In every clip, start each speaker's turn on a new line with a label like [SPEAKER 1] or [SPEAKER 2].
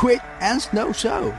[SPEAKER 1] Quick and Snow Show.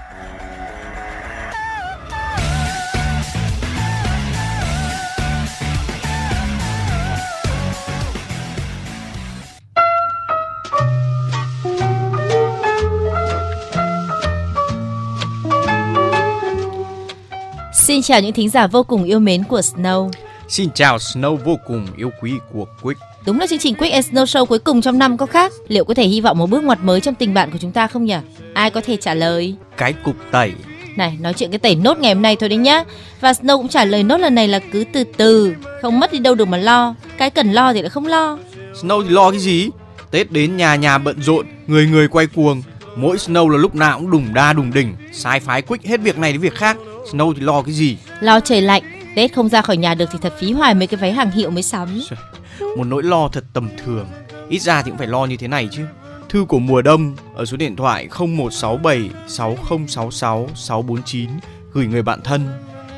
[SPEAKER 2] Xin chào những thính giả vô cùng yêu mến của Snow.
[SPEAKER 3] Xin chào Snow vô cùng yêu quý của Quick.
[SPEAKER 2] Đúng là chương trình Quick and Snow Show cuối cùng trong năm có khác. Liệu có thể hy vọng một bước ngoặt mới trong tình bạn của chúng ta không nhỉ? Ai có thể trả lời?
[SPEAKER 3] Cái cục tẩy.
[SPEAKER 2] Này, nói chuyện cái tẩy nốt ngày hôm nay thôi đấy nhá. Và Snow cũng trả lời nốt lần này là cứ từ từ, không mất đi đâu được mà lo. Cái cần lo thì lại không lo.
[SPEAKER 3] Snow thì lo cái gì? Tết đến nhà nhà bận rộn, người người quay cuồng. Mỗi Snow là lúc nào cũng đùng đa đùng đỉnh, sai phái Quick hết việc này đến việc khác. Snow thì lo cái gì?
[SPEAKER 2] Lo trời lạnh, Tết không ra khỏi nhà được thì thật phí hoài mấy cái váy hàng hiệu mới sắm.
[SPEAKER 3] Một nỗi lo thật tầm thường. Ít ra thì cũng phải lo như thế này chứ. Thư của mùa đông ở số điện thoại 0167 6066 649 gửi người bạn thân.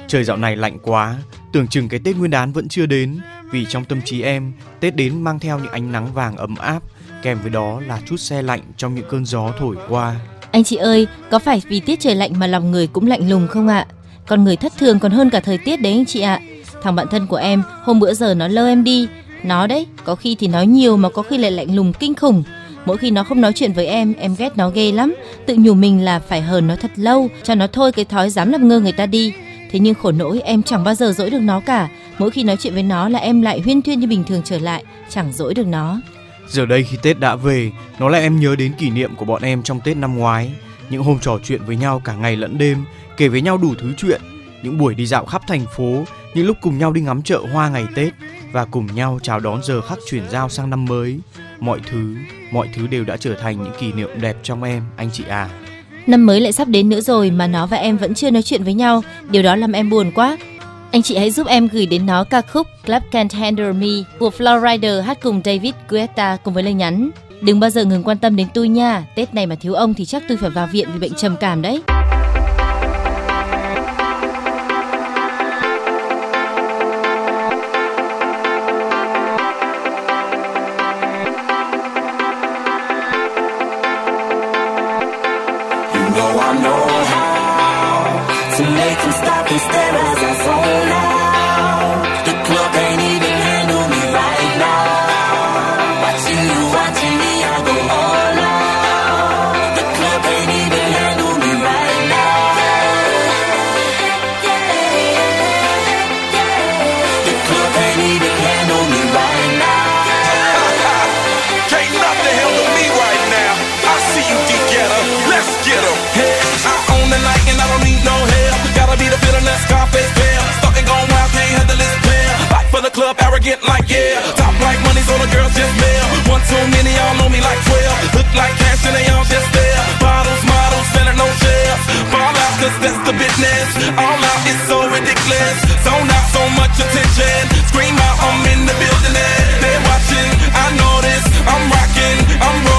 [SPEAKER 3] Trời dạo này lạnh quá, tưởng chừng cái Tết Nguyên đán vẫn chưa đến vì trong tâm trí em, Tết đến mang theo những ánh nắng vàng ấm áp, kèm với đó là chút xe lạnh trong những cơn gió thổi qua.
[SPEAKER 2] Anh chị ơi, có phải vì tiết trời lạnh mà lòng người cũng lạnh lùng không ạ? Con người thất thường còn hơn cả thời tiết đấy anh chị ạ. Thằng bạn thân của em hôm bữa giờ nó lơ em đi. Nó đấy, có khi thì nói nhiều mà có khi lại lạnh lùng kinh khủng. Mỗi khi nó không nói chuyện với em, em ghét nó ghê lắm. Tự nhủ mình là phải hờn nó thật lâu, cho nó thôi cái thói dám làm ngơ người ta đi. Thế nhưng khổ nỗi em chẳng bao giờ dỗi được nó cả. Mỗi khi nói chuyện với nó là em lại huyên thuyên như bình thường trở lại, chẳng dỗi được nó.
[SPEAKER 3] Giờ đây khi Tết đã về, nó lại em nhớ đến kỷ niệm của bọn em trong Tết năm ngoái. Những hôm trò chuyện với nhau cả ngày lẫn đêm, kể với nhau đủ thứ chuyện. Những buổi đi dạo khắp thành phố, những lúc cùng nhau đi ngắm chợ hoa ngày Tết và cùng nhau chào đón giờ khắc chuyển giao sang năm mới. Mọi thứ, mọi thứ đều đã trở thành những kỷ niệm đẹp trong em, anh chị à.
[SPEAKER 2] Năm mới lại sắp đến nữa rồi mà nó và em vẫn chưa nói chuyện với nhau, điều đó làm em buồn quá. Anh chị hãy giúp em gửi đến nó ca khúc Club Can't Handle Me của Flowrider hát cùng David Guetta cùng với lời nhắn Đừng bao giờ ngừng quan tâm đến tôi nha, Tết này mà thiếu ông thì chắc tôi phải vào viện vì bệnh trầm cảm đấy.
[SPEAKER 4] Arrogant like yeah. Top like money, so the girls just mail. One too many, y'all know me like 12. Look like cash and they all just there. Bottles, models, selling no shares. Ball out, cause that's the business. All out is so ridiculous. Zone out, so much attention. Scream out, I'm in the building and they're watching. I know this, I'm rocking, I'm rolling,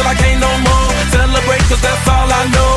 [SPEAKER 4] till I can't no more. Celebrate cause that's all I know.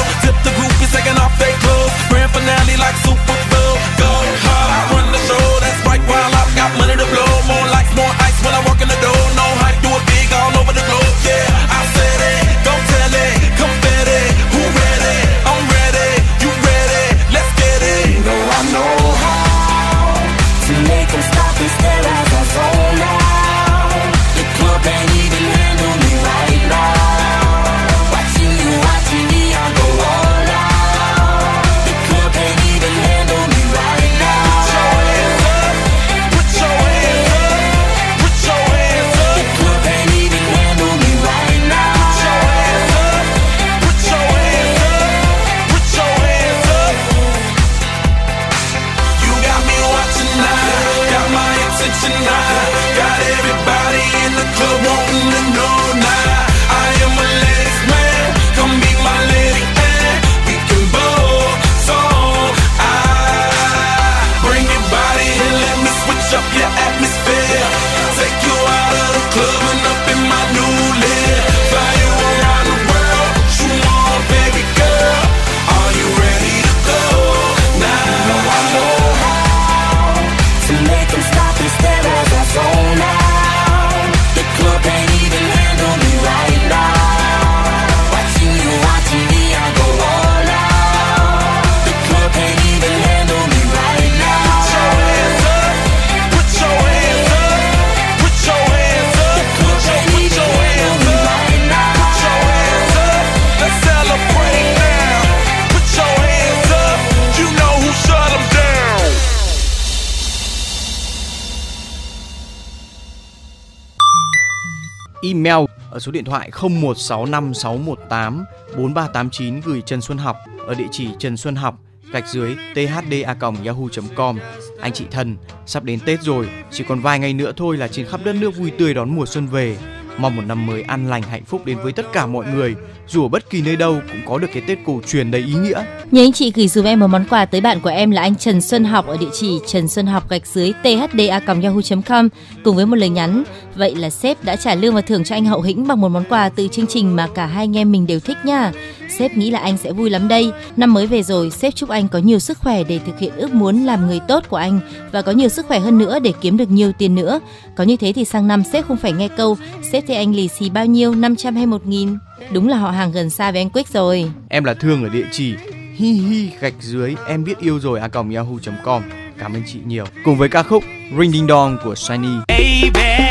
[SPEAKER 3] số điện thoại 01656184389 gửi Trần Xuân Học ở địa chỉ Trần Xuân Học gạch dưới thda@yahoo.com. Anh chị thân, sắp đến Tết rồi, chỉ còn vài ngày nữa thôi là trên khắp đất nước vui tươi đón mùa xuân về. Mong một năm mới an lành hạnh phúc đến với tất cả mọi người, dù ở bất kỳ nơi đâu cũng có được cái Tết cổ truyền đầy ý nghĩa.
[SPEAKER 2] Nhớ anh chị gửi dùm em một món quà tới bạn của em là anh Trần Xuân Học ở địa chỉ trần xuân học gạch dưới thda@yahoo.com cùng với một lời nhắn Vậy là sếp đã trả lương và thưởng cho anh hậu hĩnh bằng một món quà từ chương trình mà cả hai anh em mình đều thích nha. Sếp nghĩ là anh sẽ vui lắm đây. Năm mới về rồi, sếp chúc anh có nhiều sức khỏe để thực hiện ước muốn làm người tốt của anh và có nhiều sức khỏe hơn nữa để kiếm được nhiều tiền nữa. Có như thế thì sang năm sếp không phải nghe câu sếp thấy anh lì xì bao nhiêu, 500 hay 1000. Đúng là họ hàng gần xa với anh Quyết rồi.
[SPEAKER 3] Em là Thương ở địa chỉ hi hi gạch dưới em biết yêu rồi a yahoo.com. Cảm ơn chị nhiều. Cùng với ca khúc Ring Ding Dong của Shiny.
[SPEAKER 5] Baby.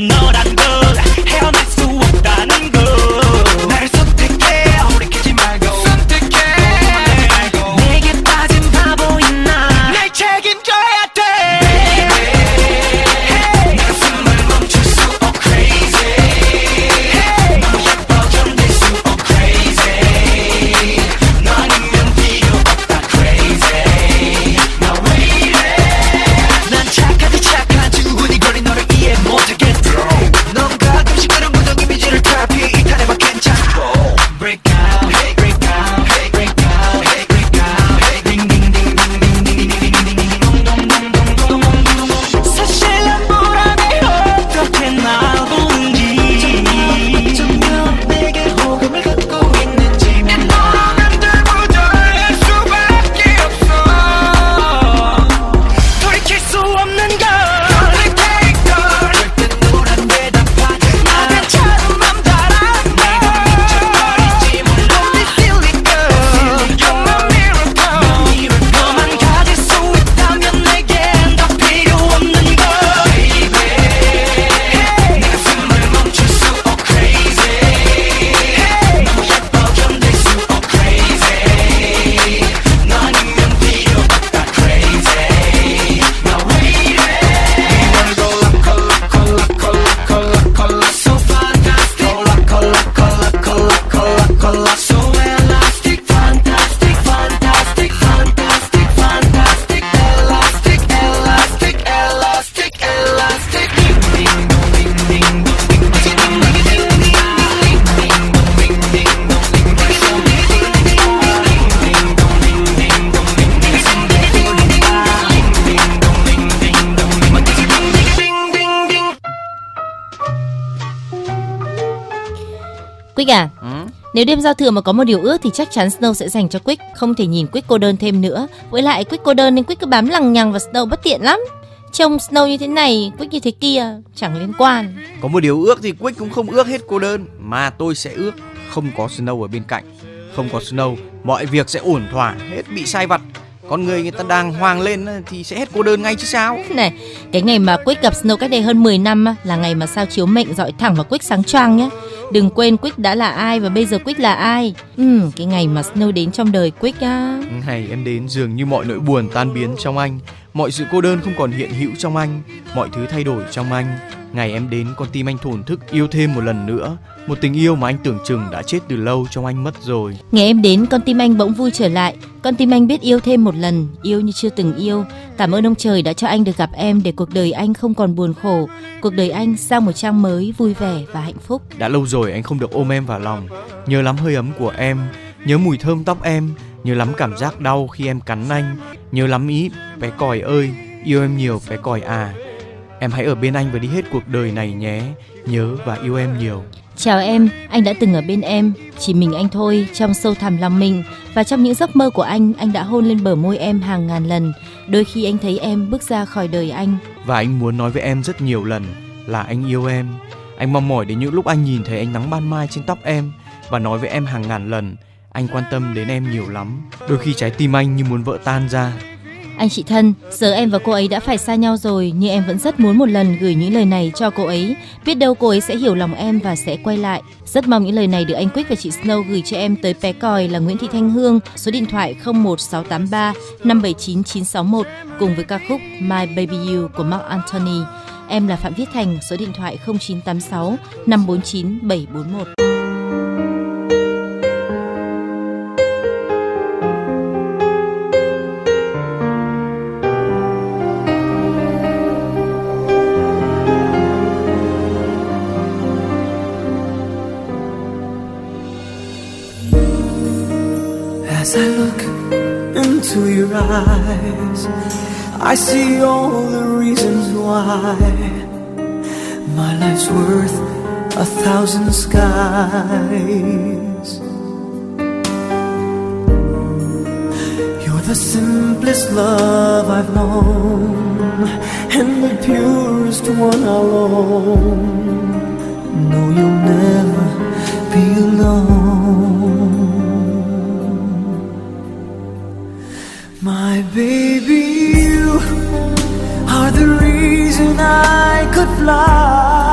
[SPEAKER 2] No. Nếu đêm giao thừa mà có một điều ước thì chắc chắn Snow sẽ dành cho Quick, không thể nhìn Quick cô đơn thêm nữa. Với lại Quick cô đơn nên Quick cứ bám lằng nhằng vào Snow bất tiện lắm. Trông Snow như thế này, Quick như thế kia, chẳng liên quan.
[SPEAKER 3] Có một điều ước thì Quick cũng không ước hết cô đơn mà tôi sẽ ước không có Snow ở bên cạnh. Không có Snow, mọi việc sẽ ổn thỏa, hết bị sai vặt. Con người người ta đang hoang lên thì sẽ hết cô đơn ngay chứ sao?
[SPEAKER 2] Này, cái ngày mà Quick gặp Snow cách đây hơn 10 năm là ngày mà sao chiếu mệnh dọi thẳng vào Quick sáng choang nhé. Đừng quên Quick đã là ai và bây giờ Quick là ai. Ừm, cái ngày mà Snow đến trong đời Quick á.
[SPEAKER 3] Ngày em đến dường như mọi nỗi buồn tan biến trong anh Mọi sự cô đơn không còn hiện hữu trong anh Mọi thứ thay đổi trong anh Ngày em đến con tim anh thổn thức yêu thêm một lần nữa Một tình yêu mà anh tưởng chừng đã chết từ lâu trong anh mất rồi
[SPEAKER 2] Ngày em đến, con tim anh bỗng vui trở lại. Con tim anh biết yêu thêm một lần, yêu như chưa từng yêu. Cảm ơn ông trời đã cho anh được gặp em để cuộc đời anh không còn buồn khổ. Cuộc đời anh sang một trang mới vui vẻ và hạnh phúc.
[SPEAKER 3] Đã lâu rồi anh không được ôm em vào lòng Nhớ lắm hơi ấm của em Nhớ mùi thơm tóc em Nhớ lắm cảm giác đau khi em cắn anh Nhớ lắm ý bé còi ơi Yêu em nhiều bé còi à Em hãy ở bên anh và đi hết cuộc đời này nhé Nhớ và yêu em nhiều
[SPEAKER 2] Chào em, anh đã từng ở bên em, chỉ mình anh thôi, trong sâu thẳm lòng mình và trong những giấc mơ của anh, anh đã hôn lên bờ môi em hàng ngàn lần. Đôi khi anh thấy em bước ra khỏi đời anh.
[SPEAKER 3] Và anh muốn nói với em rất nhiều lần Là anh yêu em Anh mong mỏi đến những lúc anh nhìn thấy ánh nắng ban mai trên tóc em Và nói với em hàng ngàn lần anh quan tâm đến em nhiều lắm Đôi khi trái tim anh như muốn vỡ tan ra
[SPEAKER 2] Anh chị thân, giờ em và cô ấy đã phải xa nhau rồi, nhưng em vẫn rất muốn một lần gửi những lời này cho cô ấy. Biết đâu cô ấy sẽ hiểu lòng em và sẽ quay lại. Rất mong những lời này được anh Quick và chị Snow gửi cho em tới bé còi là Nguyễn Thị Thanh Hương, số điện thoại 01683 579 961 cùng với ca khúc My Baby You của Mark Anthony. Em là Phạm Viết Thành, số điện thoại 0986 549 741.
[SPEAKER 6] As I look into your eyes, I see all the reasons why my life's worth a thousand skies. You're the simplest love I've known, and the purest one I'll own. No, you'll never be alone. Baby, you are the reason I could fly.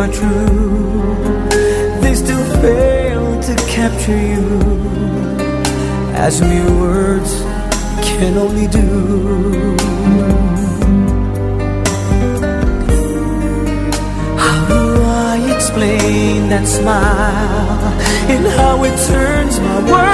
[SPEAKER 6] Are true, they still fail to capture you, as mere words can only do. How do I explain that smile and how it turns my world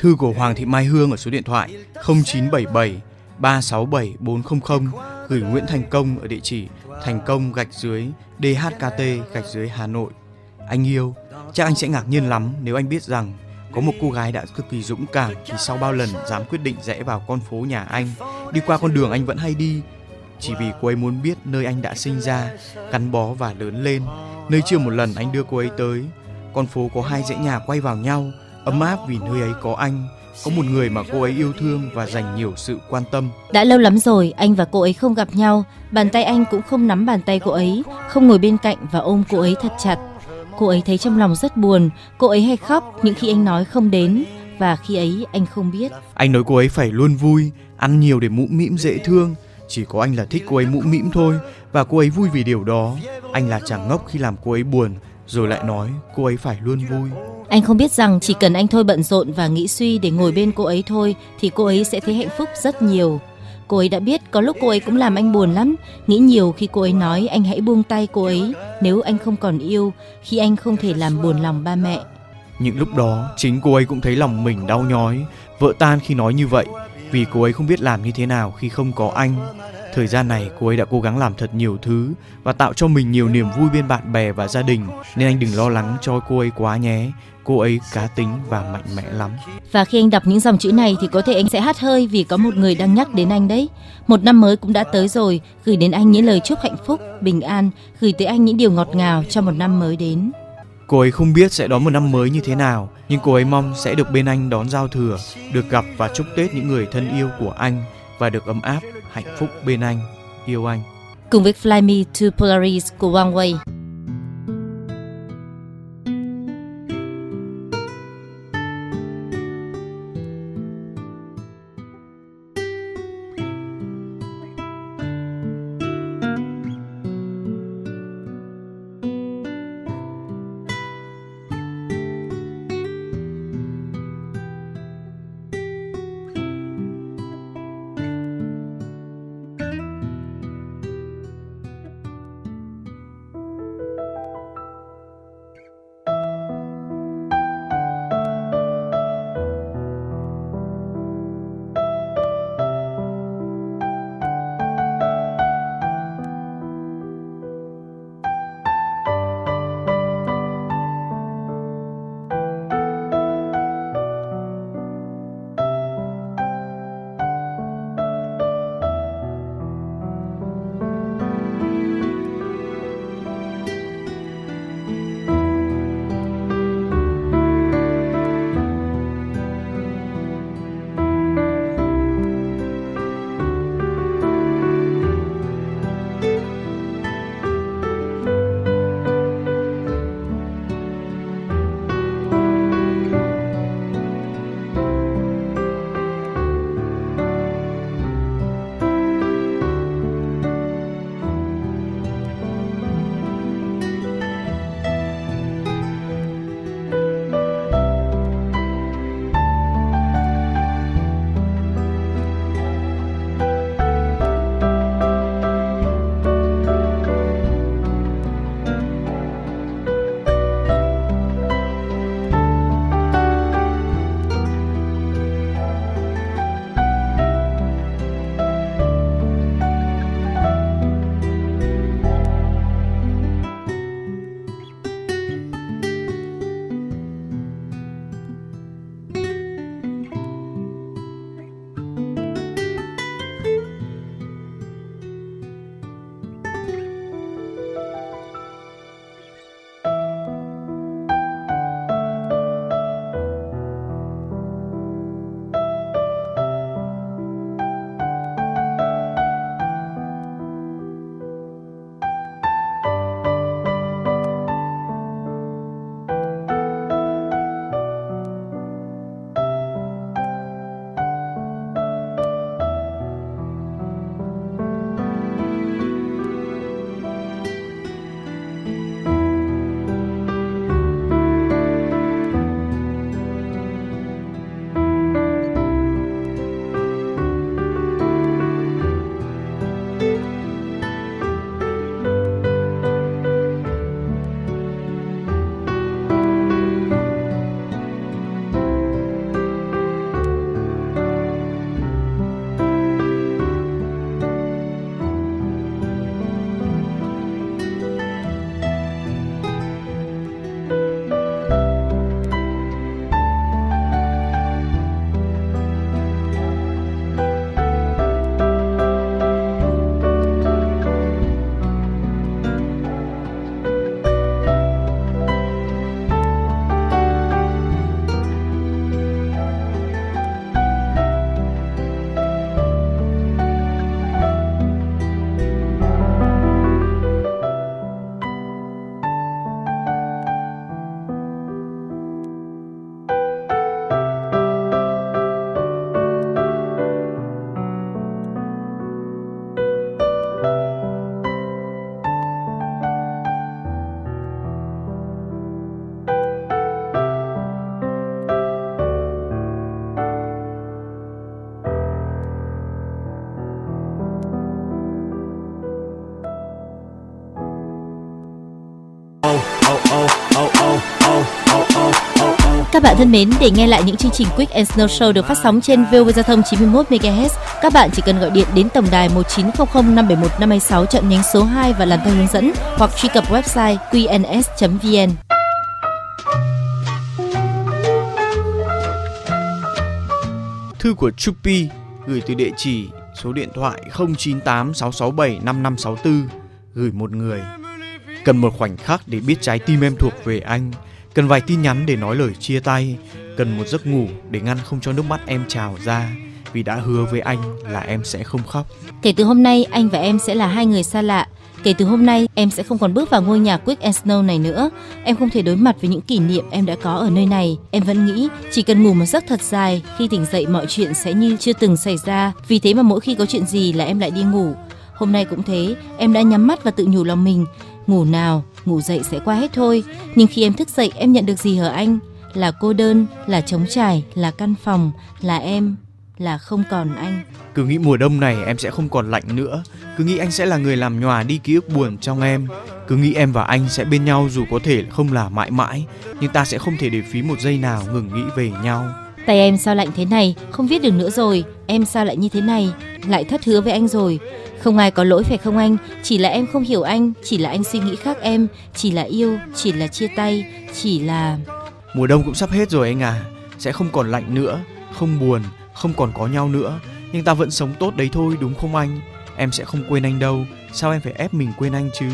[SPEAKER 3] Thư của Hoàng Thị Mai Hương ở số điện thoại 0977 367 400 gửi Nguyễn Thành Công ở địa chỉ thành công gạch dưới DHKT gạch dưới Hà Nội. Anh yêu, chắc anh sẽ ngạc nhiên lắm nếu anh biết rằng có một cô gái đã cực kỳ dũng cảm thì sau bao lần dám quyết định rẽ vào con phố nhà anh, đi qua con đường anh vẫn hay đi, chỉ vì cô ấy muốn biết nơi anh đã sinh ra, gắn bó và lớn lên, nơi chưa một lần anh đưa cô ấy tới. Con phố có hai dãy nhà quay vào nhau, ấm áp vì nơi ấy có anh, có một người mà cô ấy yêu thương và dành nhiều sự quan tâm.
[SPEAKER 2] Đã lâu lắm rồi anh và cô ấy không gặp nhau, bàn tay anh cũng không nắm bàn tay cô ấy, không ngồi bên cạnh và ôm cô ấy thật chặt. Cô ấy thấy trong lòng rất buồn, cô ấy hay khóc những khi anh nói không đến và khi ấy anh không biết.
[SPEAKER 3] Anh nói cô ấy phải luôn vui, ăn nhiều để mũm mĩm dễ thương. Chỉ có anh là thích cô ấy mũm mĩm thôi và cô ấy vui vì điều đó. Anh là chàng ngốc khi làm cô ấy buồn, rồi lại nói cô ấy phải luôn vui.
[SPEAKER 2] Anh không biết rằng chỉ cần anh thôi bận rộn và nghĩ suy để ngồi bên cô ấy thôi thì cô ấy sẽ thấy hạnh phúc rất nhiều. Cô ấy đã biết có lúc cô ấy cũng làm anh buồn lắm, nghĩ nhiều khi cô ấy nói anh hãy buông tay cô ấy nếu anh không còn yêu, khi anh không thể làm buồn lòng ba mẹ.
[SPEAKER 3] Những lúc đó, chính cô ấy cũng thấy lòng mình đau nhói, vỡ tan khi nói như vậy, vì cô ấy không biết làm như thế nào khi không có anh. Thời gian này, cô ấy đã cố gắng làm thật nhiều thứ và tạo cho mình nhiều niềm vui bên bạn bè và gia đình, nên anh đừng lo lắng cho cô ấy quá nhé. Cô ấy cá tính và mạnh mẽ lắm.
[SPEAKER 2] Và khi anh đọc những dòng chữ này thì có thể anh sẽ hát hơi vì có một người đang nhắc đến anh đấy. Một năm mới cũng đã tới rồi, gửi đến anh những lời chúc hạnh phúc, bình an, gửi tới anh những điều ngọt ngào cho một năm mới đến.
[SPEAKER 3] Cô ấy không biết sẽ đón một năm mới như thế nào, nhưng cô ấy mong sẽ được bên anh đón giao thừa, được gặp và chúc Tết những người thân yêu của anh và được ấm áp, hạnh phúc bên anh, yêu anh.
[SPEAKER 2] Cùng với Fly Me to Polaris của Wang Wei. Bạn thân mến, để nghe lại những chương trình Quick and Snow Show được phát sóng trên VOV Giao thông 91 MHz, các bạn chỉ cần gọi điện đến tổng đài 1900 571 526 chọn nhánh số 2 và làm theo hướng dẫn hoặc truy cập website qns.vn.
[SPEAKER 3] Thư của Chupi gửi từ địa chỉ số điện thoại 098 667 5564 gửi một người. Cần một khoảnh khắc để biết trái tim em thuộc về anh. Cần vài tin nhắn để nói lời chia tay. Cần một giấc ngủ để ngăn không cho nước mắt em trào ra. Vì đã hứa với anh là em sẽ không khóc.
[SPEAKER 2] Kể từ hôm nay, anh và em sẽ là hai người xa lạ. Kể từ hôm nay, em sẽ không còn bước vào ngôi nhà Quick and Snow này nữa. Em không thể đối mặt với những kỷ niệm em đã có ở nơi này. Em vẫn nghĩ chỉ cần ngủ một giấc thật dài, khi tỉnh dậy mọi chuyện sẽ như chưa từng xảy ra. Vì thế mà mỗi khi có chuyện gì là em lại đi ngủ. Hôm nay cũng thế, em đã nhắm mắt và tự nhủ lòng mình, ngủ nào, ngủ dậy sẽ qua hết thôi. Nhưng khi em thức dậy, em nhận được gì hả anh? Là cô đơn, là trống trải, là căn phòng, là em, là không còn anh.
[SPEAKER 3] Cứ nghĩ mùa đông này em sẽ không còn lạnh nữa Cứ nghĩ anh sẽ là người làm nhòa đi ký ức buồn trong em Cứ nghĩ em và anh sẽ bên nhau dù có thể không là mãi mãi Nhưng ta sẽ không thể để phí một giây nào ngừng nghĩ về nhau
[SPEAKER 2] Tay em sao lạnh thế này, không viết được nữa rồi. Em sao lại như thế này, lại thất hứa với anh rồi. Không ai có lỗi phải không anh, chỉ là em không hiểu anh, chỉ là anh suy nghĩ khác em, chỉ là yêu, chỉ là chia tay, chỉ là...
[SPEAKER 3] Mùa đông cũng sắp hết rồi anh à. Sẽ không còn lạnh nữa Không buồn Không còn có nhau nữa. Nhưng ta vẫn sống tốt đấy thôi đúng không anh? Em sẽ không quên anh đâu. Sao em phải ép mình quên anh chứ?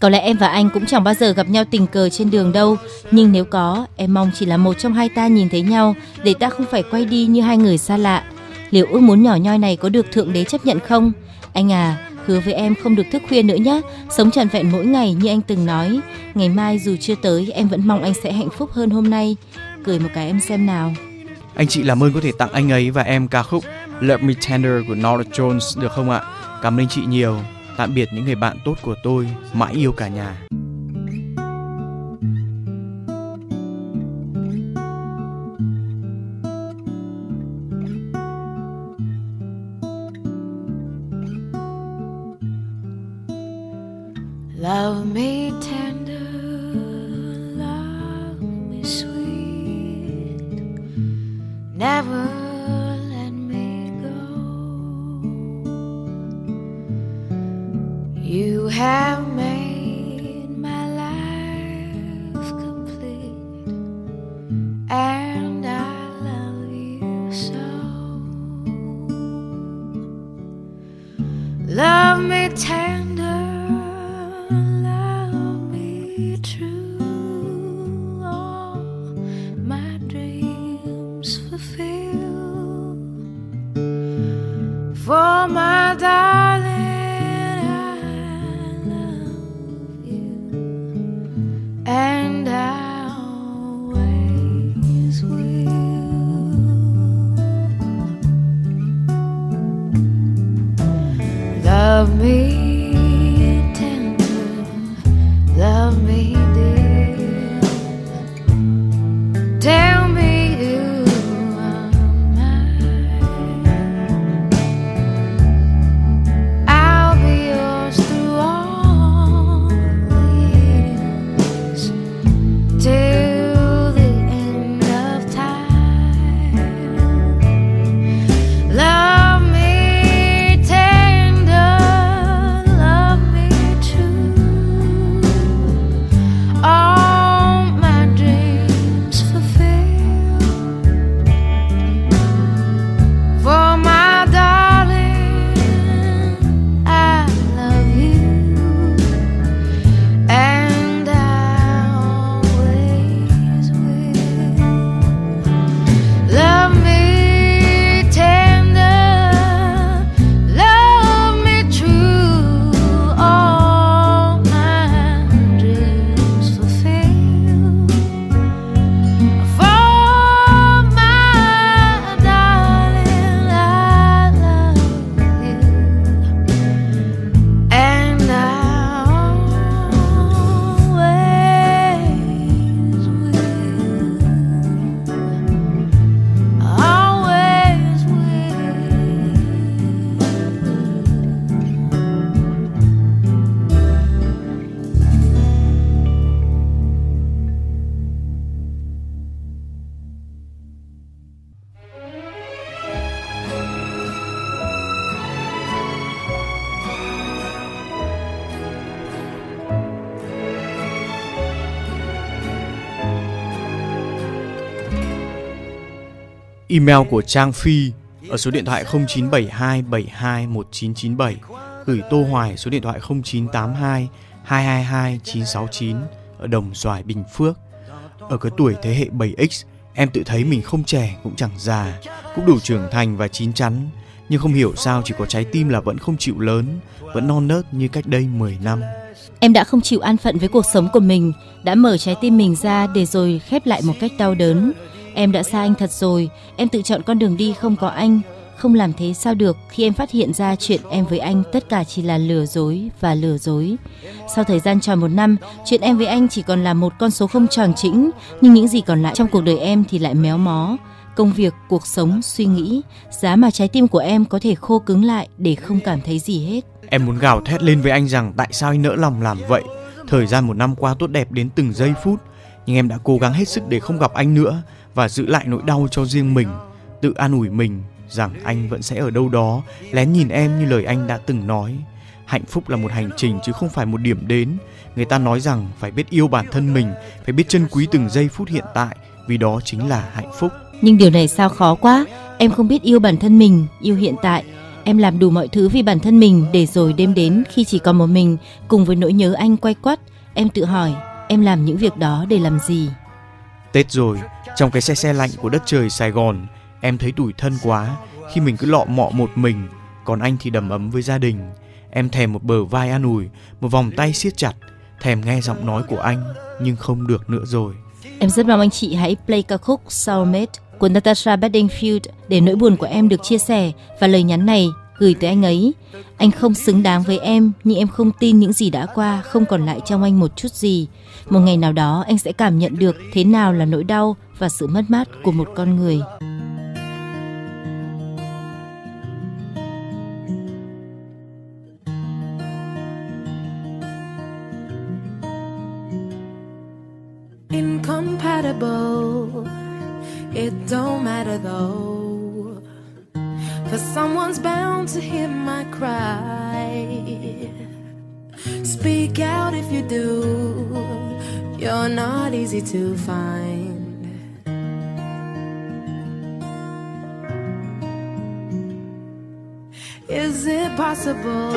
[SPEAKER 2] Có lẽ em và anh cũng chẳng bao giờ gặp nhau tình cờ trên đường đâu. Nhưng nếu có, em mong chỉ là một trong hai ta nhìn thấy nhau Để ta không phải quay đi như hai người xa lạ. Liệu ước muốn nhỏ nhoi này có được Thượng Đế chấp nhận không? Anh à, hứa với em không được thức khuya nữa nhé Sống trọn vẹn mỗi ngày như anh từng nói. Ngày mai dù chưa tới, em vẫn mong anh sẽ hạnh phúc hơn hôm nay. Cười một cái em xem nào.
[SPEAKER 3] Anh chị làm ơn có thể tặng anh ấy và em ca khúc Let Me Tender của Norah Jones được không ạ? Cảm ơn anh chị nhiều Tạm biệt những người bạn tốt của tôi Mãi yêu cả nhà.
[SPEAKER 7] Love me
[SPEAKER 3] Email của Trang Phi ở số điện thoại 0972 72 1997 gửi Tô Hoài số điện thoại 0982 222 969 ở Đồng Xoài Bình Phước. Ở cái tuổi thế hệ 7X, em tự thấy mình không trẻ cũng chẳng già, cũng đủ trưởng thành và chín chắn, nhưng không hiểu sao chỉ có trái tim là vẫn không chịu lớn, vẫn non nớt như cách đây 10 năm.
[SPEAKER 2] Em đã không chịu an phận với cuộc sống của mình, đã mở trái tim mình ra để rồi khép lại một cách đau đớn. Em đã xa anh thật rồi, em tự chọn con đường đi không có anh. Không làm thế sao được khi em phát hiện ra chuyện em với anh tất cả chỉ là lừa dối và lừa dối. Sau thời gian tròn một năm, chuyện em với anh chỉ còn là một con số không tròn chỉnh, nhưng những gì còn lại trong cuộc đời em thì lại méo mó. Công việc, cuộc sống, suy nghĩ, giá mà trái tim của em có thể khô cứng lại để không cảm thấy gì hết.
[SPEAKER 3] Em muốn gào thét lên với anh rằng tại sao anh nỡ lòng làm vậy. Thời gian một năm qua tốt đẹp đến từng giây phút, nhưng em đã cố gắng hết sức để không gặp anh nữa và giữ lại nỗi đau cho riêng mình, tự an ủi mình rằng anh vẫn sẽ ở đâu đó lén nhìn em như lời anh đã từng nói. Hạnh phúc là một hành trình chứ không phải một điểm đến. Người ta nói rằng phải biết yêu bản thân mình, phải biết trân quý từng giây phút hiện tại vì đó chính là hạnh phúc.
[SPEAKER 2] Nhưng điều này sao khó quá, em không biết yêu bản thân mình, yêu hiện tại. Em làm đủ mọi thứ vì bản thân mình để rồi đêm đến khi chỉ còn một mình cùng với nỗi nhớ anh quay quắt, em tự hỏi em làm những việc đó để làm gì?
[SPEAKER 3] Tết rồi, trong cái xe xe lạnh của đất trời Sài Gòn, em thấy tủi thân quá khi mình cứ lọ mọ một mình, còn anh thì đầm ấm với gia đình. Em thèm một bờ vai an ủi, một vòng tay siết chặt, thèm nghe giọng nói của anh, nhưng không được nữa rồi.
[SPEAKER 2] Em rất mong anh chị hãy play ca khúc Soulmate của Natasha Bedingfield để nỗi buồn của em được chia sẻ và lời nhắn này gửi tới anh ấy. Anh không xứng đáng với em, nhưng em không tin những gì đã qua không còn lại trong anh một chút gì. Một ngày nào đó anh sẽ cảm nhận được thế nào là nỗi đau và sự mất mát của một con người.
[SPEAKER 7] incompatible. It don't matter though, for someone's bound to hear my cry. Speak out if you do, you're not easy to find. Is it possible,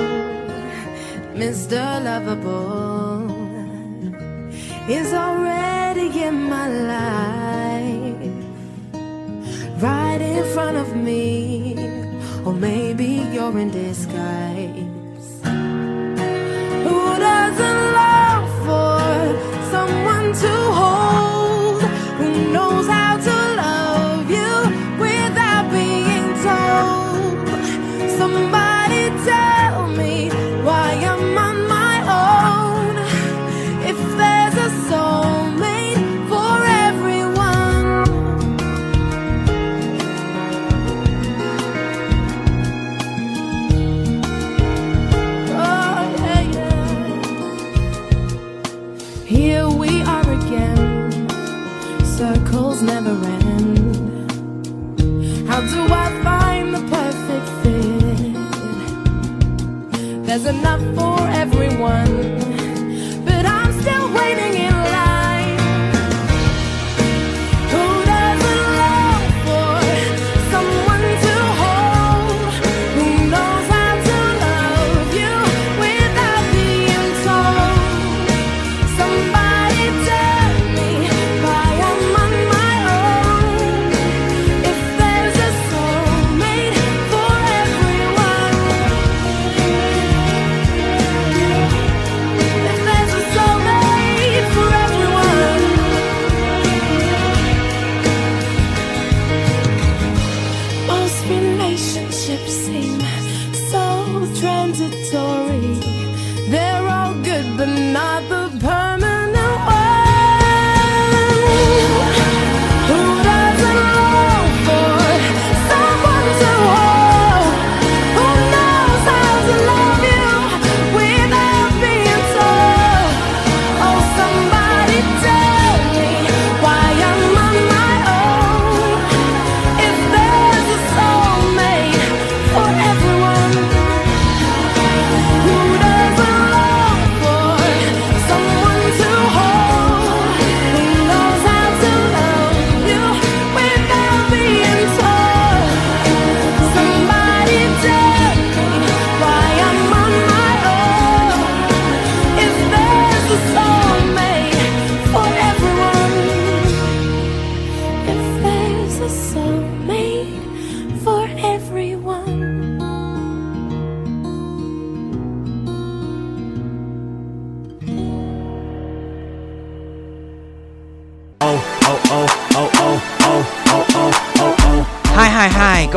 [SPEAKER 7] Mr. Lovable? is already in my life, right in front of me, or maybe you're in disguise. Who doesn't long circles never end. How do I find the perfect fit? There's enough a soulmate.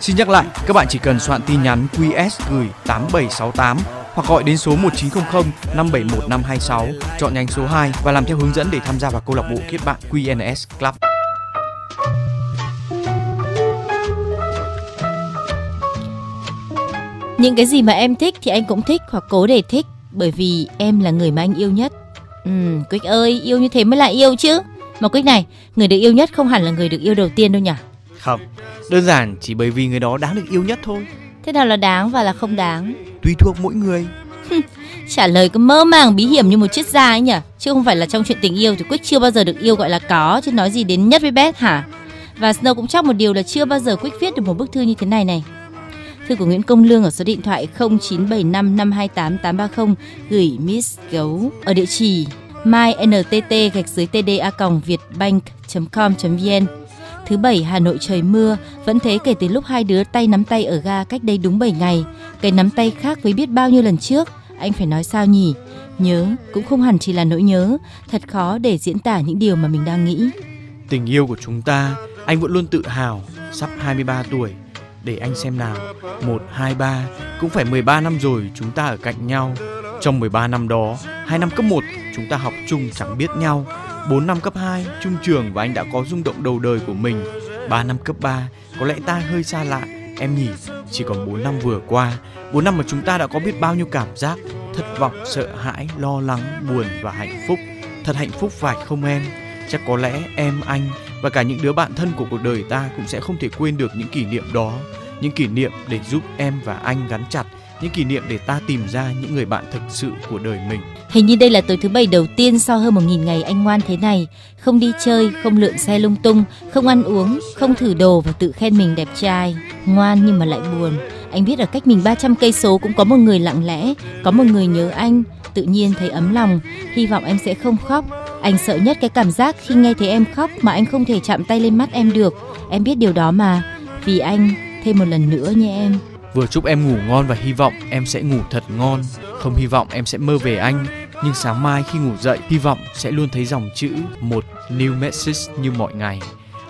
[SPEAKER 3] Xin nhắc lại, các bạn chỉ cần soạn tin nhắn QS gửi 8768 hoặc gọi đến số 1900 571 526 chọn nhánh số 2 và làm theo hướng dẫn để tham gia vào câu lạc bộ kết bạn QNS Club.
[SPEAKER 2] Những cái gì mà em thích thì anh cũng thích hoặc cố để thích bởi vì em là người mà anh yêu nhất. Ừ, Quyết ơi, yêu như thế mới là yêu chứ. Mà quyết này, người được yêu nhất không hẳn là người được yêu đầu tiên đâu nhỉ?
[SPEAKER 3] Không, đơn giản chỉ bởi vì người đó đáng được yêu nhất thôi.
[SPEAKER 2] Thế nào là đáng và là không đáng?
[SPEAKER 3] Tùy thuộc mỗi người.
[SPEAKER 2] Trả lời cứ mơ màng bí hiểm như một triết gia ấy nhỉ? Chứ không phải là trong chuyện tình yêu thì Quýt chưa bao giờ được yêu gọi là có chứ nói gì đến nhất với Beth hả? Và Snow cũng chắc một điều là chưa bao giờ Quýt viết được một bức thư như thế này này. Thư của Nguyễn Công Lương ở số điện thoại 0975 528 830 gửi Miss Gấu ở địa chỉ myntt gạch dưới tda còng vietbank.com.vn Thứ bảy Hà Nội trời mưa, vẫn thế kể từ lúc hai đứa tay nắm tay ở ga cách đây đúng 7 ngày. Cái nắm tay khác với biết bao nhiêu lần trước, anh phải nói sao nhỉ? Nhớ cũng không hẳn chỉ là nỗi nhớ, thật khó để diễn tả những điều mà mình đang nghĩ.
[SPEAKER 3] Tình yêu của chúng ta, anh vẫn luôn tự hào, sắp 23 tuổi. Để anh xem nào, 1, 2, 3, cũng phải 13 năm rồi chúng ta ở cạnh nhau. Trong 13 năm đó, hai năm cấp 1 chúng ta học chung chẳng biết nhau. 4 năm cấp 2, trung trường và anh đã có rung động đầu đời của mình. 3 năm cấp 3, có lẽ ta hơi xa lạ, em nhỉ? Chỉ còn 4 năm vừa qua, 4 năm mà chúng ta đã có biết bao nhiêu cảm giác, thất vọng, sợ hãi, lo lắng, buồn và hạnh phúc. Thật hạnh phúc phải không em? Chắc có lẽ em, anh và cả những đứa bạn thân của cuộc đời ta cũng sẽ không thể quên được những kỷ niệm đó. Những kỷ niệm để giúp em và anh gắn chặt, những kỷ niệm để ta tìm ra những người bạn thực sự của đời mình.
[SPEAKER 2] Hình như đây là tối thứ bảy đầu tiên sau hơn một nghìn ngày anh ngoan thế này, không đi chơi, không lượn xe lung tung, không ăn uống, không thử đồ và tự khen mình đẹp trai. Ngoan nhưng mà lại buồn. Anh biết ở cách mình 300 cây số cũng có một người lặng lẽ, có một người nhớ anh, tự nhiên thấy ấm lòng, hy vọng em sẽ không khóc. Anh sợ nhất cái cảm giác khi nghe thấy em khóc mà anh không thể chạm tay lên mắt em được. Em biết điều đó mà. Vì anh, thêm một lần nữa nhé em.
[SPEAKER 3] Vừa chúc em ngủ ngon và hy vọng em sẽ ngủ thật ngon. Không hy vọng em sẽ mơ về anh, nhưng sáng mai khi ngủ dậy hy vọng sẽ luôn thấy dòng chữ một new message như mọi ngày.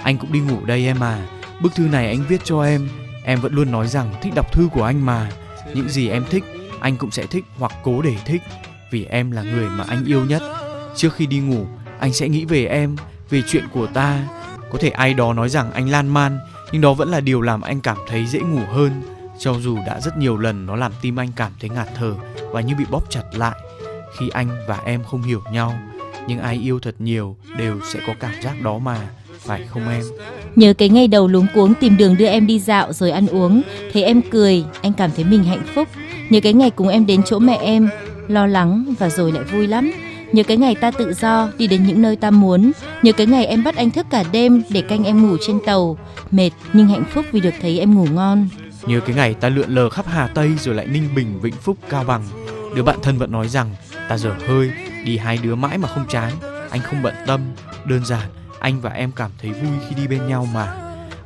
[SPEAKER 3] Anh cũng đi ngủ đây em à. Bức thư này anh viết cho em. Em vẫn luôn nói rằng thích đọc thư của anh mà. Những gì em thích, anh cũng sẽ thích hoặc cố để thích. Vì em là người mà anh yêu nhất. Trước khi đi ngủ, anh sẽ nghĩ về em, về chuyện của ta. Có thể ai đó nói rằng anh lan man, nhưng đó vẫn là điều làm anh cảm thấy dễ ngủ hơn. Cho dù đã rất nhiều lần nó làm tim anh cảm thấy ngạt thở và như bị bóp chặt lại khi anh và em không hiểu nhau. Nhưng ai yêu thật nhiều đều sẽ có cảm giác đó mà, phải không em?
[SPEAKER 2] Nhớ cái ngày đầu luống cuống tìm đường đưa em đi dạo rồi ăn uống, thấy em cười, anh cảm thấy mình hạnh phúc. Nhớ cái ngày cùng em đến chỗ mẹ em, lo lắng và rồi lại vui lắm. Nhớ cái ngày ta tự do đi đến những nơi ta muốn. Nhớ cái ngày em bắt anh thức cả đêm để canh em ngủ trên tàu, mệt nhưng hạnh phúc vì được thấy em ngủ ngon.
[SPEAKER 3] Nhớ cái ngày ta lượn lờ khắp Hà Tây rồi lại Ninh Bình, Vĩnh Phúc, Cao Bằng. Đứa bạn thân vẫn nói rằng ta dở hơi, đi hai đứa mãi mà không chán. Anh không bận tâm, đơn giản anh và em cảm thấy vui khi đi bên nhau mà.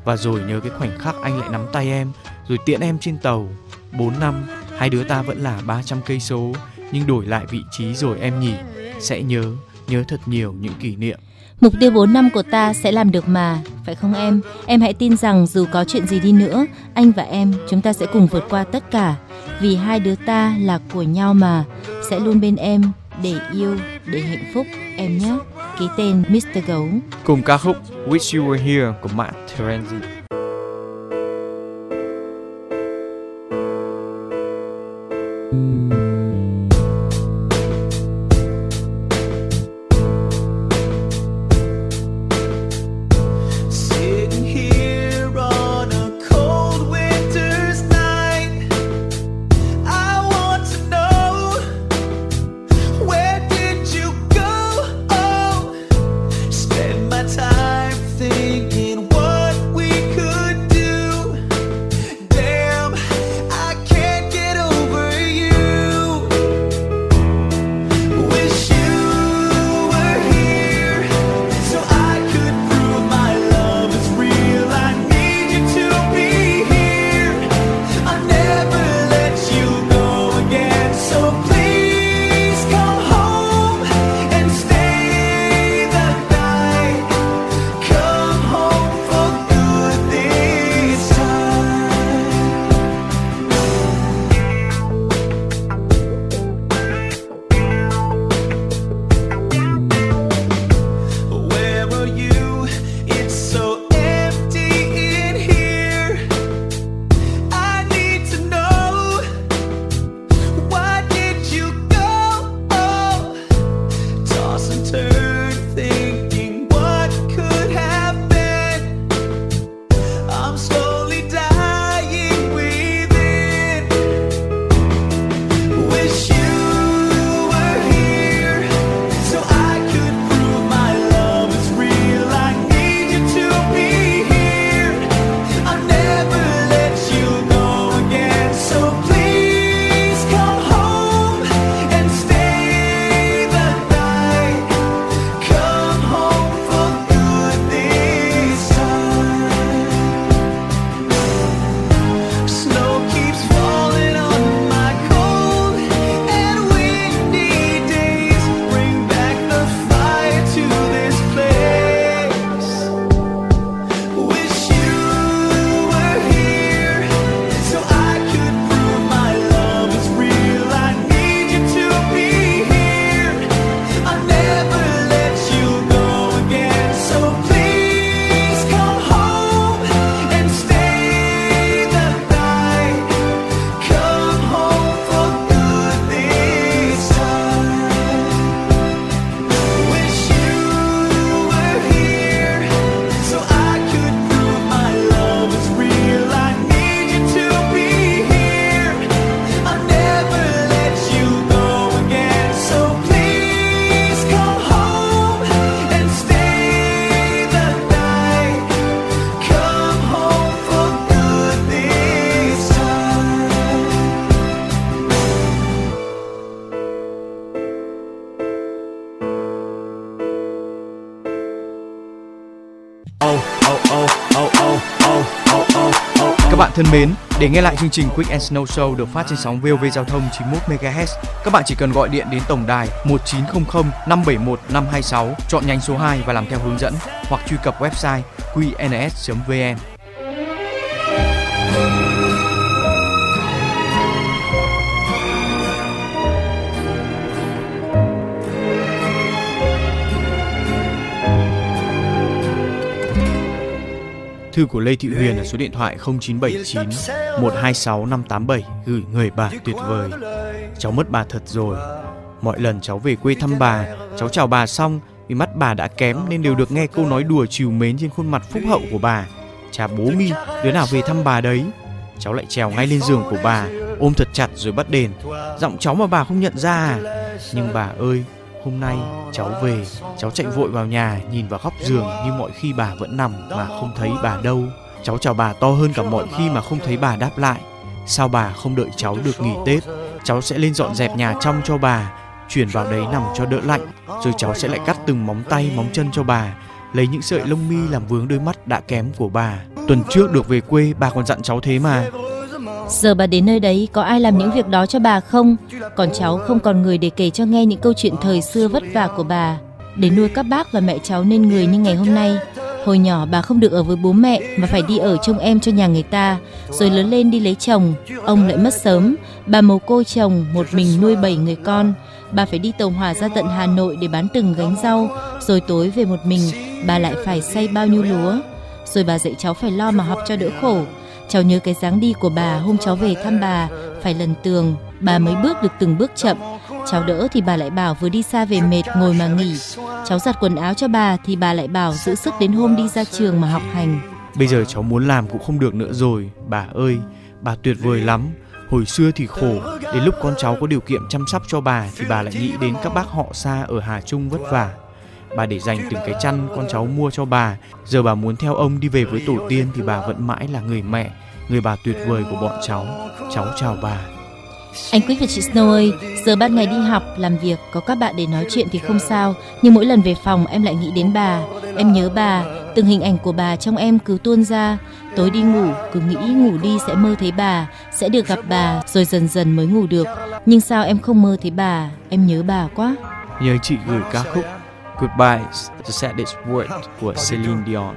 [SPEAKER 3] Và rồi nhớ cái khoảnh khắc anh lại nắm tay em, rồi tiễn em trên tàu. 4 năm, hai đứa ta vẫn là 300 cây số, nhưng đổi lại vị trí rồi em nhỉ. Sẽ nhớ, nhớ thật nhiều những kỷ niệm.
[SPEAKER 2] Mục tiêu 4 năm của ta sẽ làm được mà, phải không em? Em hãy tin rằng dù có chuyện gì đi nữa, anh và em chúng ta sẽ cùng vượt qua tất cả. Vì hai đứa ta là của nhau mà, sẽ luôn bên em để yêu, để hạnh phúc em nhé. Ký tên Mr. Gấu.
[SPEAKER 3] Cùng ca khúc Wish You Were Here của Matt Terenzi.
[SPEAKER 6] Sitting
[SPEAKER 3] thân mến, để nghe lại chương trình Quick and Snow Show được phát trên sóng VOV Giao thông 91 MHz, các bạn chỉ cần gọi điện đến tổng đài 1900 571 526, chọn nhánh số 2 và làm theo hướng dẫn hoặc truy cập website qns.vn. Thư của Lê Thị Huyền ở số điện thoại 0979 126 587 gửi người bà tuyệt vời. Cháu mất bà thật rồi. Mọi lần cháu về quê thăm bà, cháu chào bà xong vì mắt bà đã kém nên đều được nghe câu nói đùa trìu mến trên khuôn mặt phúc hậu của bà. Cha bố mi, đứa nào về thăm bà đấy? Cháu lại trèo ngay lên giường của bà, ôm thật chặt rồi bắt đền. Giọng cháu mà bà không nhận ra à? Nhưng bà ơi, Hôm nay cháu về, cháu chạy vội vào nhà nhìn vào góc giường như mọi khi bà vẫn nằm mà không thấy bà đâu. Cháu chào bà to hơn cả mọi khi mà không thấy bà đáp lại. Sao bà không đợi cháu được nghỉ Tết? Cháu sẽ lên dọn dẹp nhà trong cho bà, chuyển vào đấy nằm cho đỡ lạnh, rồi cháu sẽ lại cắt từng móng tay móng chân cho bà, lấy những sợi lông mi làm vướng đôi mắt đã kém của bà. Tuần trước được về quê bà còn dặn cháu thế mà.
[SPEAKER 2] Giờ bà đến nơi đấy có ai làm những việc đó cho bà không? Còn cháu không còn người để kể cho nghe những câu chuyện thời xưa vất vả của bà để nuôi các bác và mẹ cháu nên người như ngày hôm nay. Hồi nhỏ bà không được ở với bố mẹ mà phải đi ở trông em cho nhà người ta, rồi lớn lên đi lấy chồng, ông lại mất sớm, bà mồ côi chồng một mình nuôi bảy người con. Bà phải đi tàu hỏa ra tận Hà Nội để bán từng gánh rau, rồi tối về một mình, bà lại phải xay bao nhiêu lúa. Rồi bà dạy cháu phải lo mà học cho đỡ khổ. Cháu nhớ cái dáng đi của bà hôm cháu về thăm bà, phải lần tường, bà mới bước được từng bước chậm. Cháu đỡ thì bà lại bảo vừa đi xa về mệt ngồi mà nghỉ. Cháu giặt quần áo cho bà thì bà lại bảo giữ sức đến hôm đi ra trường mà học hành.
[SPEAKER 3] Bây giờ cháu muốn làm cũng không được nữa rồi, bà ơi, bà tuyệt vời lắm. Hồi xưa thì khổ, đến lúc con cháu có điều kiện chăm sóc cho bà thì bà lại nghĩ đến các bác họ xa ở Hà Trung vất vả. Bà để dành từng cái chăn con cháu mua cho bà. Giờ bà muốn theo ông đi về với tổ tiên thì bà vẫn mãi là người mẹ, người bà tuyệt vời của bọn cháu. Cháu chào bà.
[SPEAKER 2] Anh Quick và chị Snow ơi, giờ ban ngày đi học, làm việc, có các bạn để nói chuyện thì không sao. Nhưng mỗi lần về phòng em lại nghĩ đến bà. Em nhớ bà, từng hình ảnh của bà trong em cứ tuôn ra. Tối đi ngủ, cứ nghĩ ngủ đi sẽ mơ thấy bà, sẽ được gặp bà, rồi dần dần mới ngủ được. Nhưng sao em không mơ thấy bà, em nhớ bà quá.
[SPEAKER 3] Nhờ chị gửi ca khúc Goodbye, The Saddest Word của Celine Dion.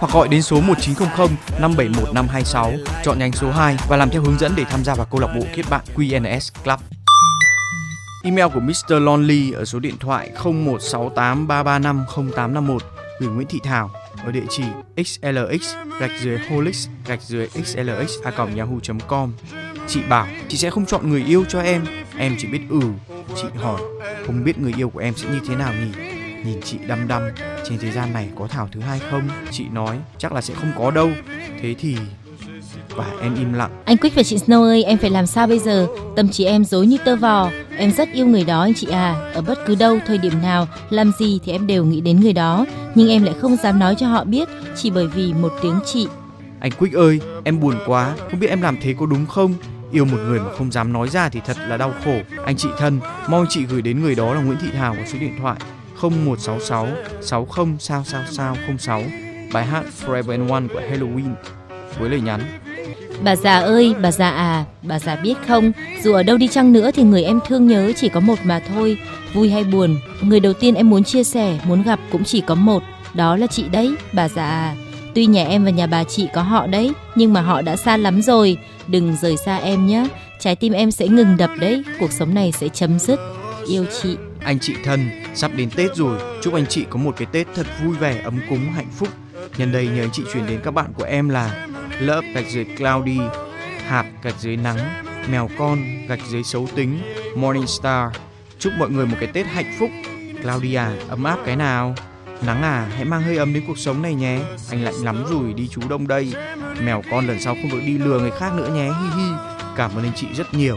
[SPEAKER 3] hoặc gọi đến số 1900 571 526 chọn nhánh số 2 và làm theo hướng dẫn để tham gia vào câu lạc bộ kết bạn QNS Club. Email của Mr. Lonely ở số điện thoại 016833500851 gửi Nguyễn Thị Thảo ở địa chỉ xlx gạch dưới holix gạch dưới xlx a yahoo.com Chị bảo, chị sẽ không chọn người yêu cho em Em chỉ biết ừ Chị hỏi, không biết người yêu của em sẽ như thế nào nhỉ Nhìn chị đăm đăm Trên thế gian này có Thảo thứ hai không Chị nói chắc là sẽ không có đâu Thế thì Và em im lặng
[SPEAKER 2] Anh Quick và chị Snow ơi, em phải làm sao bây giờ? Tâm trí em dối như tơ vò. Em rất yêu người đó anh chị à. Ở bất cứ đâu, thời điểm nào, làm gì thì em đều nghĩ đến người đó. Nhưng em lại không dám nói cho họ biết, chỉ bởi vì một tiếng chị.
[SPEAKER 3] Anh Quick ơi em buồn quá Không biết em làm thế có đúng không Yêu một người mà không dám nói ra thì thật là đau khổ Anh chị thân Mong chị gửi đến người đó là Nguyễn Thị Thảo ở số điện thoại 0166 60 sao sao sao 06 Bài hát Forever and One của Halloween Với lời nhắn.
[SPEAKER 2] Bà già ơi, bà già à, bà già biết không, dù ở đâu đi chăng nữa thì người em thương nhớ chỉ có một mà thôi, vui hay buồn, người đầu tiên em muốn chia sẻ, muốn gặp cũng chỉ có một, đó là chị đấy, bà già à. Tuy nhà em và nhà bà chị có họ đấy, nhưng mà họ đã xa lắm rồi, đừng rời xa em nhé, trái tim em sẽ ngừng đập đấy, cuộc sống này sẽ chấm dứt. Yêu chị.
[SPEAKER 3] Anh chị thân, sắp đến Tết rồi, chúc anh chị có một cái Tết thật vui vẻ, ấm cúng, hạnh phúc. Nhân đây nhờ anh chị chuyển đến các bạn của em là lớp gạch dưới Cloudy, Hạt gạch dưới nắng, Mèo con gạch dưới xấu tính, Morning Star. Chúc mọi người một cái Tết hạnh phúc. Cloudy à, ấm áp cái nào? Nắng à, hãy mang hơi ấm đến cuộc sống này nhé. Anh lạnh lắm rồi, đi chú đông đây. Mèo con lần sau không được đi lừa người khác nữa nhé, hi hi. Cảm ơn anh chị rất nhiều.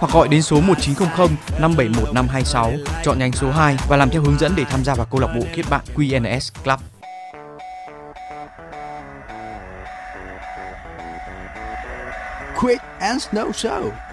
[SPEAKER 3] hoặc gọi đến số 1900 571 526 chọn nhánh số 2 và làm theo hướng dẫn để tham gia vào câu lạc bộ kết bạn QNS Club.
[SPEAKER 1] Quick and Snow Show.